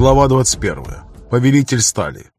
Глава 21. Повелитель стали.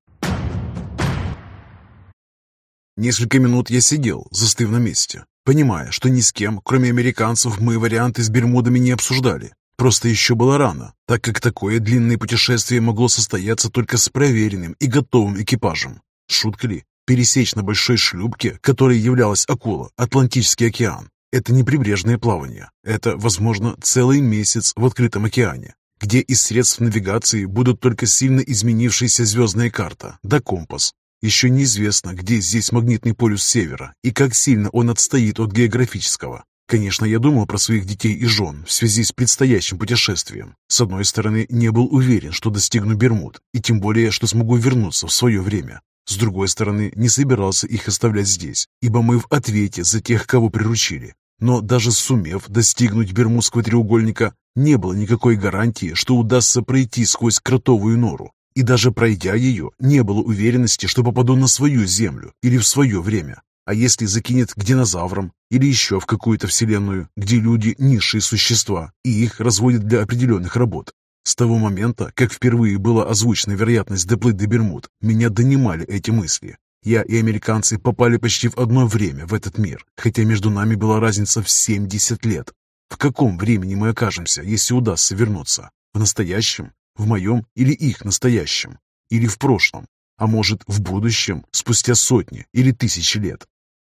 Несколько минут я сидел, застыв на месте, понимая, что ни с кем, кроме американцев, мы варианты с Бермудами не обсуждали. Просто еще было рано, так как такое длинное путешествие могло состояться только с проверенным и готовым экипажем. Шутка ли? Пересечь на большой шлюпке, которой являлась акула, Атлантический океан. Это не прибрежное плавание. Это, возможно, целый месяц в открытом океане, где из средств навигации будут только сильно изменившаяся звездная карта да компас. Еще неизвестно, где здесь магнитный полюс севера и как сильно он отстоит от географического. Конечно, я думал про своих детей и жен в связи с предстоящим путешествием. С одной стороны, не был уверен, что достигну Бермуд, и тем более, что смогу вернуться в свое время. С другой стороны, не собирался их оставлять здесь, ибо мы в ответе за тех, кого приручили. Но даже сумев достигнуть Бермудского треугольника, не было никакой гарантии, что удастся пройти сквозь кротовую нору. И даже пройдя ее, не было уверенности, что попаду на свою землю или в свое время. А если закинет к динозаврам или еще в какую-то вселенную, где люди – низшие существа, и их разводят для определенных работ? С того момента, как впервые была озвучена вероятность доплыть до Бермуд, меня донимали эти мысли. Я и американцы попали почти в одно время в этот мир, хотя между нами была разница в 70 лет. В каком времени мы окажемся, если удастся вернуться? В настоящем? В моем или их настоящем? Или в прошлом? А может, в будущем, спустя сотни или тысячи лет?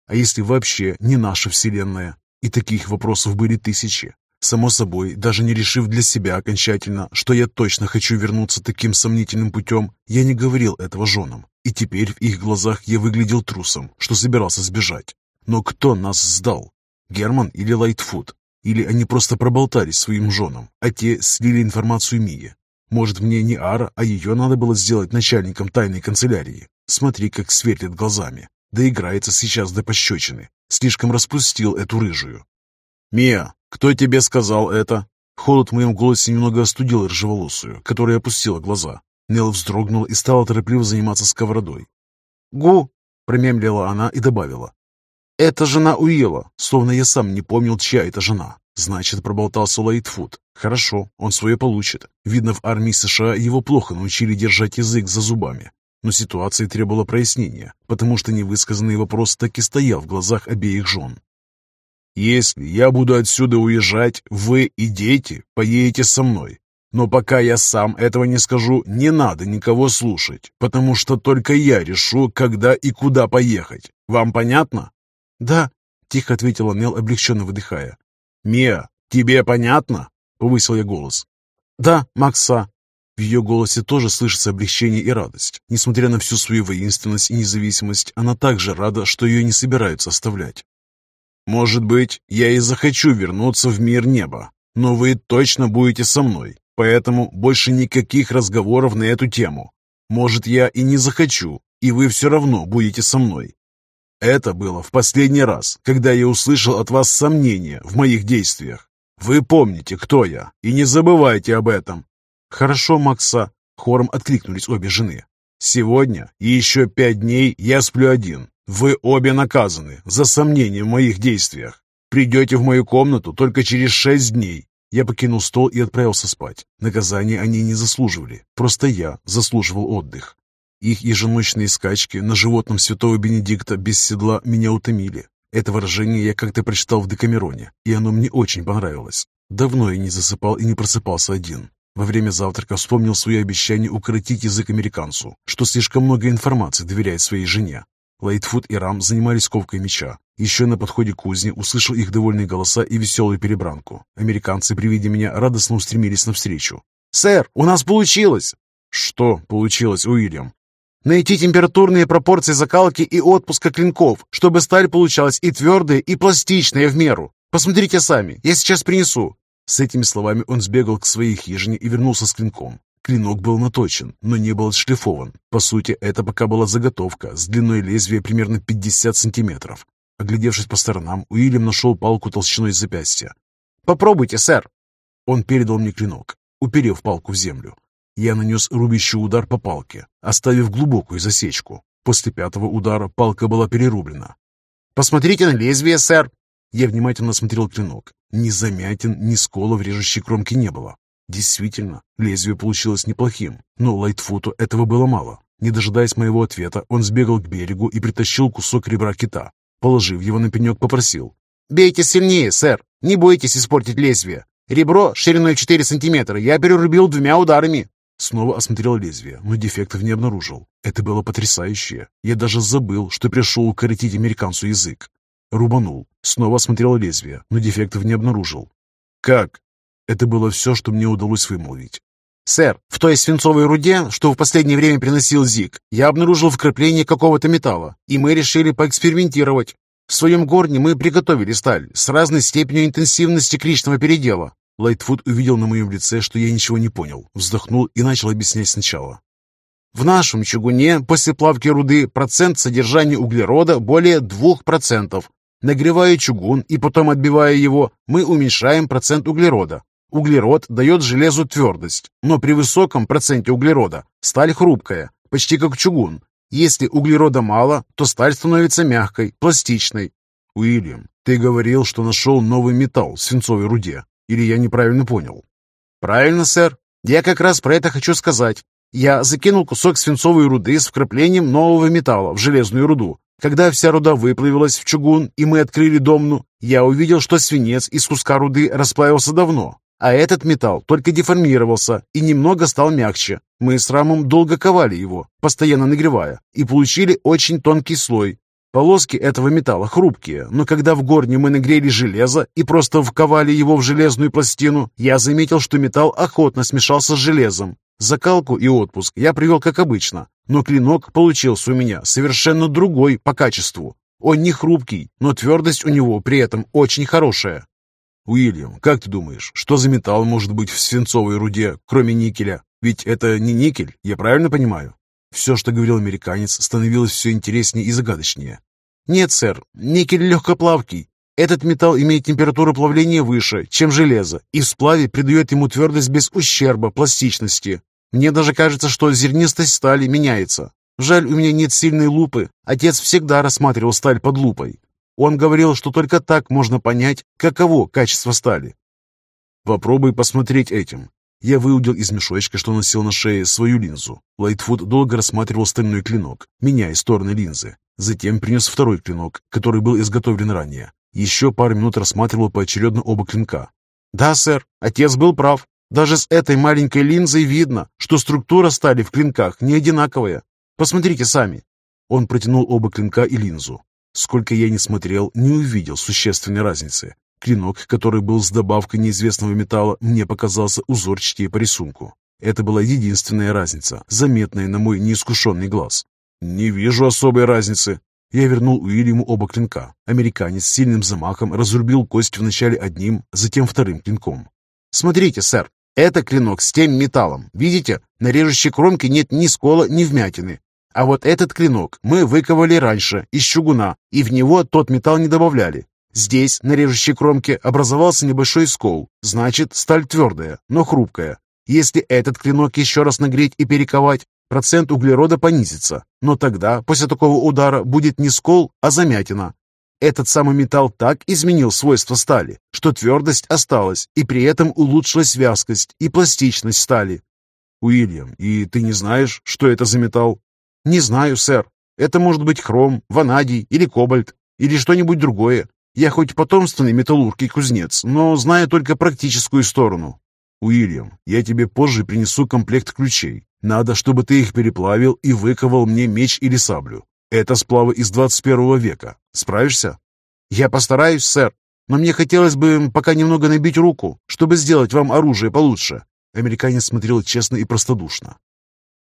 А если вообще не наша Вселенная? И таких вопросов были тысячи. Само собой, даже не решив для себя окончательно, что я точно хочу вернуться таким сомнительным путем, я не говорил этого женам. И теперь в их глазах я выглядел трусом, что собирался сбежать. Но кто нас сдал? Герман или Лайтфуд? Или они просто проболтались своим женам, а те слили информацию Мии? Может, мне не Ара, а ее надо было сделать начальником тайной канцелярии? Смотри, как светлит глазами. Да играется сейчас до пощечины. Слишком распустил эту рыжую. «Мия, кто тебе сказал это?» Холод в моем голосе немного остудил рыжеволосую, которая опустила глаза. Нел вздрогнул и стала торопливо заниматься сковородой. «Гу!» — промемлила она и добавила. «Это жена Уилла, словно я сам не помнил, чья это жена. Значит, проболтался Лайтфуд. Хорошо, он свое получит. Видно, в армии США его плохо научили держать язык за зубами. Но ситуация требовала прояснения, потому что невысказанный вопрос так и стоял в глазах обеих жен. «Если я буду отсюда уезжать, вы и дети поедете со мной. Но пока я сам этого не скажу, не надо никого слушать, потому что только я решу, когда и куда поехать. Вам понятно?» «Да», — тихо ответила Нел, облегченно выдыхая. «Мия, тебе понятно?» — повысил я голос. «Да, Макса», в ее голосе тоже слышится облегчение и радость. Несмотря на всю свою воинственность и независимость, она также рада, что ее не собираются оставлять. «Может быть, я и захочу вернуться в мир неба, но вы точно будете со мной, поэтому больше никаких разговоров на эту тему. Может, я и не захочу, и вы все равно будете со мной. Это было в последний раз, когда я услышал от вас сомнения в моих действиях. Вы помните, кто я, и не забывайте об этом. «Хорошо, Макса!» — хором откликнулись обе жены. «Сегодня и еще пять дней я сплю один. Вы обе наказаны за сомнения в моих действиях. Придете в мою комнату только через шесть дней». Я покинул стол и отправился спать. Наказания они не заслуживали, просто я заслуживал отдых. Их еженочные скачки на животном святого Бенедикта без седла меня утомили. Это выражение я как-то прочитал в Декамероне, и оно мне очень понравилось. Давно я не засыпал и не просыпался один. Во время завтрака вспомнил свое обещание укоротить язык американцу, что слишком много информации доверяет своей жене. Лайтфуд и Рам занимались ковкой меча. Еще на подходе к кузне услышал их довольные голоса и веселую перебранку. Американцы при виде меня радостно устремились навстречу. «Сэр, у нас получилось!» «Что получилось, Уильям?» «Найти температурные пропорции закалки и отпуска клинков, чтобы сталь получалась и твердая, и пластичная в меру. Посмотрите сами, я сейчас принесу. С этими словами он сбегал к своей хижине и вернулся с клинком. Клинок был наточен, но не был отшлифован. По сути, это пока была заготовка с длиной лезвия примерно 50 сантиметров. Оглядевшись по сторонам, Уильям нашел палку толщиной запястья. «Попробуйте, сэр!» Он передал мне клинок, уперев палку в землю. Я нанес рубящий удар по палке, оставив глубокую засечку. После пятого удара палка была перерублена. «Посмотрите на лезвие, сэр!» Я внимательно осмотрел клинок. Ни замятин, ни сколов режущей кромки не было. Действительно, лезвие получилось неплохим, но Лайтфуту этого было мало. Не дожидаясь моего ответа, он сбегал к берегу и притащил кусок ребра кита. Положив его на пенек, попросил. «Бейте сильнее, сэр! Не бойтесь испортить лезвие! Ребро шириной 4 сантиметра я перерубил двумя ударами!» Снова осмотрел лезвие, но дефектов не обнаружил. Это было потрясающе. Я даже забыл, что пришел укоротить американцу язык. Рубанул. Снова осмотрел лезвие, но дефектов не обнаружил. «Как?» Это было все, что мне удалось вымолвить. «Сэр, в той свинцовой руде, что в последнее время приносил Зик, я обнаружил вкрапление какого-то металла, и мы решили поэкспериментировать. В своем горне мы приготовили сталь с разной степенью интенсивности кричного передела. Лайтфуд увидел на моем лице, что я ничего не понял, вздохнул и начал объяснять сначала. В нашем чугуне после плавки руды процент содержания углерода более 2%. Нагревая чугун и потом отбивая его, мы уменьшаем процент углерода. Углерод дает железу твердость, но при высоком проценте углерода сталь хрупкая, почти как чугун. Если углерода мало, то сталь становится мягкой, пластичной. Уильям, ты говорил, что нашел новый металл в свинцовой руде. Или я неправильно понял? Правильно, сэр. Я как раз про это хочу сказать. Я закинул кусок свинцовой руды с вкраплением нового металла в железную руду. Когда вся руда выплавилась в чугун, и мы открыли домну, я увидел, что свинец из куска руды расплавился давно, а этот металл только деформировался и немного стал мягче. Мы с Рамом долго ковали его, постоянно нагревая, и получили очень тонкий слой, Полоски этого металла хрупкие, но когда в горне мы нагрели железо и просто вковали его в железную пластину, я заметил, что металл охотно смешался с железом. Закалку и отпуск я привел как обычно, но клинок получился у меня совершенно другой по качеству. Он не хрупкий, но твердость у него при этом очень хорошая. Уильям, как ты думаешь, что за металл может быть в свинцовой руде, кроме никеля? Ведь это не никель, я правильно понимаю? Все, что говорил американец, становилось все интереснее и загадочнее. «Нет, сэр, никель легкоплавкий. Этот металл имеет температуру плавления выше, чем железо, и в сплаве придает ему твердость без ущерба пластичности. Мне даже кажется, что зернистость стали меняется. Жаль, у меня нет сильной лупы. Отец всегда рассматривал сталь под лупой. Он говорил, что только так можно понять, каково качество стали. Попробуй посмотреть этим. Я выудил из мешочка, что носил на шее, свою линзу. Лайтфуд долго рассматривал стальной клинок, меняя стороны линзы. Затем принес второй клинок, который был изготовлен ранее. Еще пару минут рассматривал поочередно оба клинка. «Да, сэр, отец был прав. Даже с этой маленькой линзой видно, что структура стали в клинках не одинаковая. Посмотрите сами». Он протянул оба клинка и линзу. Сколько я не смотрел, не увидел существенной разницы. Клинок, который был с добавкой неизвестного металла, мне показался узорчатее по рисунку. Это была единственная разница, заметная на мой неискушенный глаз. «Не вижу особой разницы». Я вернул Уильяму оба клинка. Американец с сильным замахом разрубил кость вначале одним, затем вторым клинком. «Смотрите, сэр, это клинок с тем металлом. Видите, на режущей кромке нет ни скола, ни вмятины. А вот этот клинок мы выковали раньше, из чугуна, и в него тот металл не добавляли. Здесь, на режущей кромке, образовался небольшой скол. Значит, сталь твердая, но хрупкая. Если этот клинок еще раз нагреть и перековать, процент углерода понизится. Но тогда, после такого удара, будет не скол, а замятина. Этот самый металл так изменил свойства стали, что твердость осталась, и при этом улучшилась вязкость и пластичность стали. Уильям, и ты не знаешь, что это за металл? Не знаю, сэр. Это может быть хром, ванадий или кобальт, или что-нибудь другое. Я хоть потомственный металлург и кузнец, но знаю только практическую сторону. Уильям, я тебе позже принесу комплект ключей. Надо, чтобы ты их переплавил и выковал мне меч или саблю. Это сплавы из 21 века. Справишься? Я постараюсь, сэр. Но мне хотелось бы пока немного набить руку, чтобы сделать вам оружие получше. Американец смотрел честно и простодушно.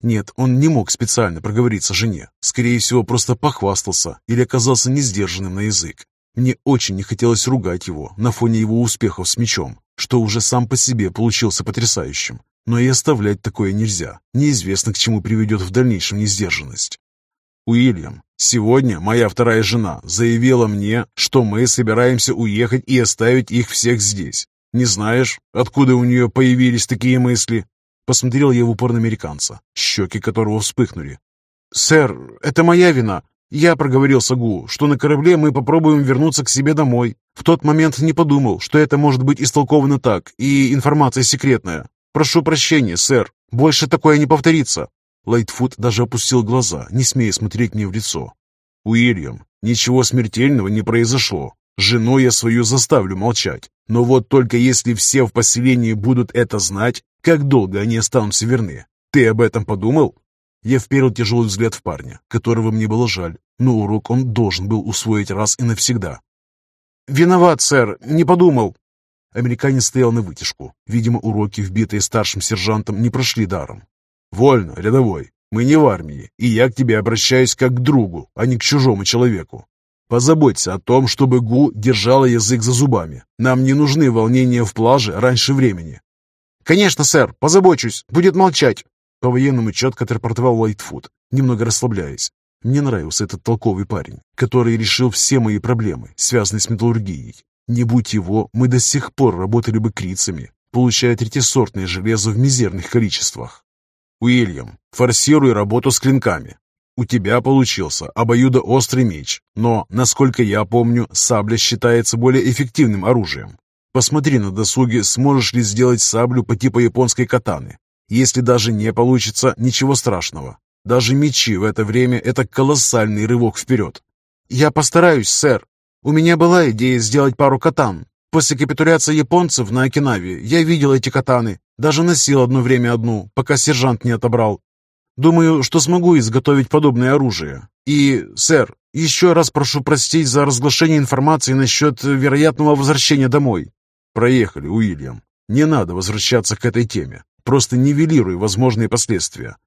Нет, он не мог специально проговориться жене. Скорее всего, просто похвастался или оказался несдержанным на язык. Мне очень не хотелось ругать его на фоне его успехов с мечом, что уже сам по себе получился потрясающим. Но и оставлять такое нельзя. Неизвестно, к чему приведет в дальнейшем несдержанность. Уильям, сегодня моя вторая жена заявила мне, что мы собираемся уехать и оставить их всех здесь. Не знаешь, откуда у нее появились такие мысли? Посмотрел я в упор на американца, щеки которого вспыхнули. «Сэр, это моя вина. Я проговорил Сагу, что на корабле мы попробуем вернуться к себе домой. В тот момент не подумал, что это может быть истолковано так, и информация секретная. Прошу прощения, сэр. Больше такое не повторится». Лайтфуд даже опустил глаза, не смея смотреть мне в лицо. «Уильям, ничего смертельного не произошло. Жену я свою заставлю молчать. Но вот только если все в поселении будут это знать, как долго они останутся верны? Ты об этом подумал?» Я вперил тяжелый взгляд в парня, которого мне было жаль, но урок он должен был усвоить раз и навсегда. «Виноват, сэр, не подумал». Американец стоял на вытяжку. Видимо, уроки, вбитые старшим сержантом, не прошли даром. «Вольно, рядовой. Мы не в армии, и я к тебе обращаюсь как к другу, а не к чужому человеку. Позаботься о том, чтобы Гу держала язык за зубами. Нам не нужны волнения в плаже раньше времени». «Конечно, сэр, позабочусь. Будет молчать». По-военному четко отрапортовал Уайтфуд, немного расслабляясь. Мне нравился этот толковый парень, который решил все мои проблемы, связанные с металлургией. Не будь его, мы до сих пор работали бы крицами, получая третьесортное железо в мизерных количествах. Уильям, форсируй работу с клинками. У тебя получился обоюдоострый меч, но, насколько я помню, сабля считается более эффективным оружием. Посмотри на досуге, сможешь ли сделать саблю по типу японской катаны. Если даже не получится, ничего страшного. Даже мечи в это время – это колоссальный рывок вперед. «Я постараюсь, сэр. У меня была идея сделать пару катан. После капитуляции японцев на Окинаве я видел эти катаны, даже носил одно время одну, пока сержант не отобрал. Думаю, что смогу изготовить подобное оружие. И, сэр, еще раз прошу простить за разглашение информации насчет вероятного возвращения домой». «Проехали, Уильям. Не надо возвращаться к этой теме. Просто нивелируй возможные последствия.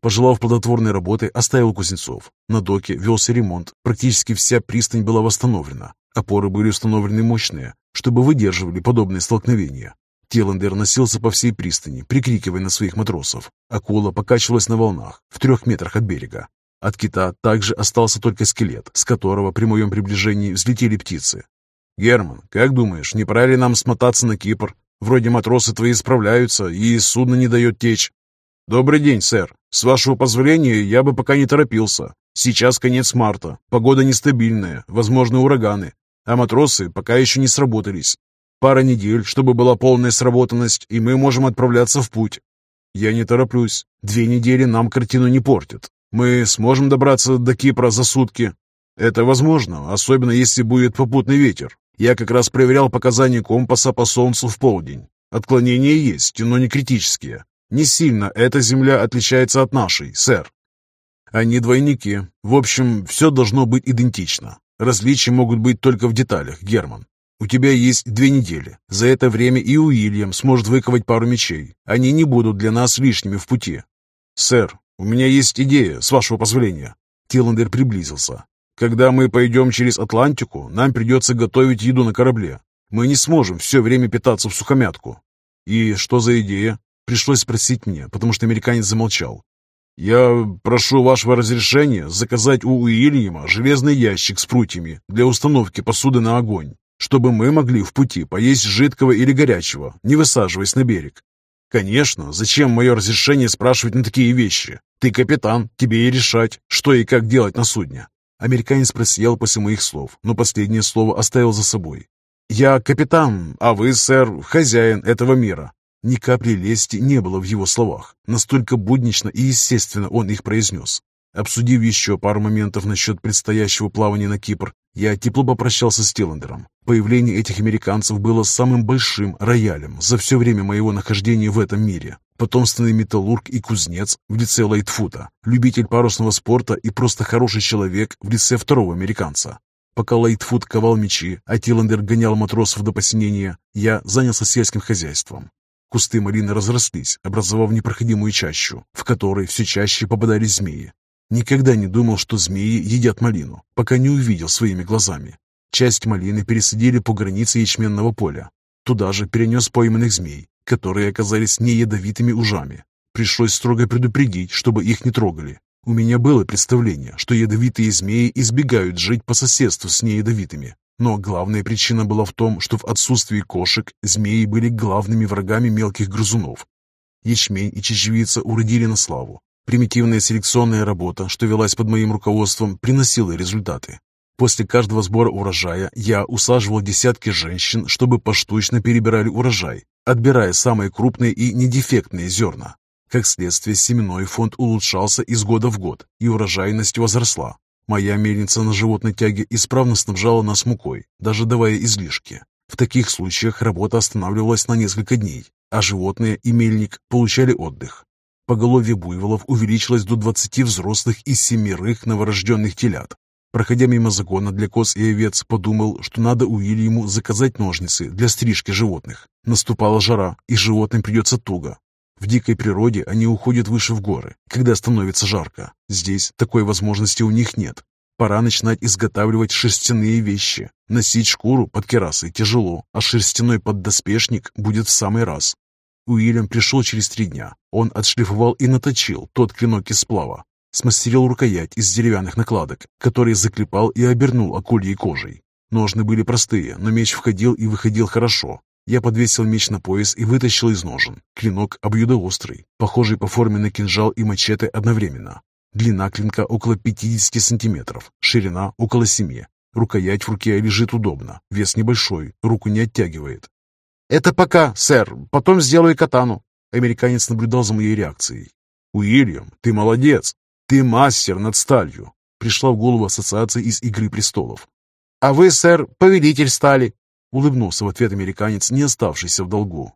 Пожелав плодотворной работы, оставил Кузнецов. На доке велся ремонт, практически вся пристань была восстановлена. Опоры были установлены мощные, чтобы выдерживали подобные столкновения. Теландер носился по всей пристани, прикрикивая на своих матросов. Акула покачивалась на волнах, в трех метрах от берега. От кита также остался только скелет, с которого при моем приближении взлетели птицы. «Герман, как думаешь, не пора ли нам смотаться на Кипр? Вроде матросы твои справляются, и судно не дает течь». «Добрый день, сэр. С вашего позволения, я бы пока не торопился. Сейчас конец марта, погода нестабильная, возможны ураганы, а матросы пока еще не сработались. Пара недель, чтобы была полная сработанность, и мы можем отправляться в путь. Я не тороплюсь. Две недели нам картину не портят. Мы сможем добраться до Кипра за сутки. Это возможно, особенно если будет попутный ветер. Я как раз проверял показания компаса по солнцу в полдень. Отклонения есть, но не критические. Не сильно эта земля отличается от нашей, сэр. Они двойники. В общем, все должно быть идентично. Различия могут быть только в деталях, Герман. У тебя есть две недели. За это время и Уильям сможет выковать пару мечей. Они не будут для нас лишними в пути. Сэр, у меня есть идея, с вашего позволения. Тиландер приблизился. Когда мы пойдем через Атлантику, нам придется готовить еду на корабле. Мы не сможем все время питаться в сухомятку. И что за идея? Пришлось спросить мне, потому что американец замолчал. «Я прошу вашего разрешения заказать у Уильяма железный ящик с прутьями для установки посуды на огонь, чтобы мы могли в пути поесть жидкого или горячего, не высаживаясь на берег. Конечно, зачем мое разрешение спрашивать на такие вещи? Ты капитан, тебе и решать, что и как делать на судне». Американец просиял после моих слов, но последнее слово оставил за собой. «Я капитан, а вы, сэр, хозяин этого мира. Ни капли лести не было в его словах. Настолько буднично и естественно он их произнес. Обсудив еще пару моментов насчет предстоящего плавания на Кипр, я тепло попрощался с Тиллендером. Появление этих американцев было самым большим роялем за все время моего нахождения в этом мире. Потомственный металлург и кузнец в лице Лайтфута, любитель парусного спорта и просто хороший человек в лице второго американца. Пока Лайтфут ковал мечи, а Тиллендер гонял матросов до посинения, я занялся сельским хозяйством. Кусты малины разрослись, образовав непроходимую чащу, в которой все чаще попадались змеи. Никогда не думал, что змеи едят малину, пока не увидел своими глазами. Часть малины пересадили по границе ячменного поля. Туда же перенес пойманных змей, которые оказались неядовитыми ужами. Пришлось строго предупредить, чтобы их не трогали. У меня было представление, что ядовитые змеи избегают жить по соседству с неядовитыми, но главная причина была в том, что в отсутствии кошек змеи были главными врагами мелких грызунов. Ячмень и чечевица уродили на славу. Примитивная селекционная работа, что велась под моим руководством, приносила результаты. После каждого сбора урожая я усаживал десятки женщин, чтобы поштучно перебирали урожай. Отбирая самые крупные и недефектные зерна. Как следствие, семенной фонд улучшался из года в год, и урожайность возросла. Моя мельница на животной тяге исправно снабжала нас мукой, даже давая излишки. В таких случаях работа останавливалась на несколько дней, а животные и мельник получали отдых. Поголовье буйволов увеличилось до 20 взрослых и семерых новорожденных телят. Проходя мимо загона для коз и овец, подумал, что надо Уильяму заказать ножницы для стрижки животных. Наступала жара, и животным придется туго. В дикой природе они уходят выше в горы, когда становится жарко. Здесь такой возможности у них нет. Пора начинать изготавливать шерстяные вещи. Носить шкуру под керасой тяжело, а шерстяной поддоспешник будет в самый раз. Уильям пришел через три дня. Он отшлифовал и наточил тот клинок из сплава. Смастерил рукоять из деревянных накладок, которые заклепал и обернул акульей кожей. Ножны были простые, но меч входил и выходил хорошо. Я подвесил меч на пояс и вытащил из ножен. Клинок обоюдоострый, похожий по форме на кинжал и мачете одновременно. Длина клинка около 50 сантиметров, ширина около 7. Рукоять в руке лежит удобно, вес небольшой, руку не оттягивает. «Это пока, сэр, потом сделаю катану». Американец наблюдал за моей реакцией. «Уильям, ты молодец! Ты мастер над сталью!» Пришла в голову ассоциация из «Игры престолов». «А вы, сэр, повелитель стали!» Улыбнулся в ответ американец, не оставшийся в долгу.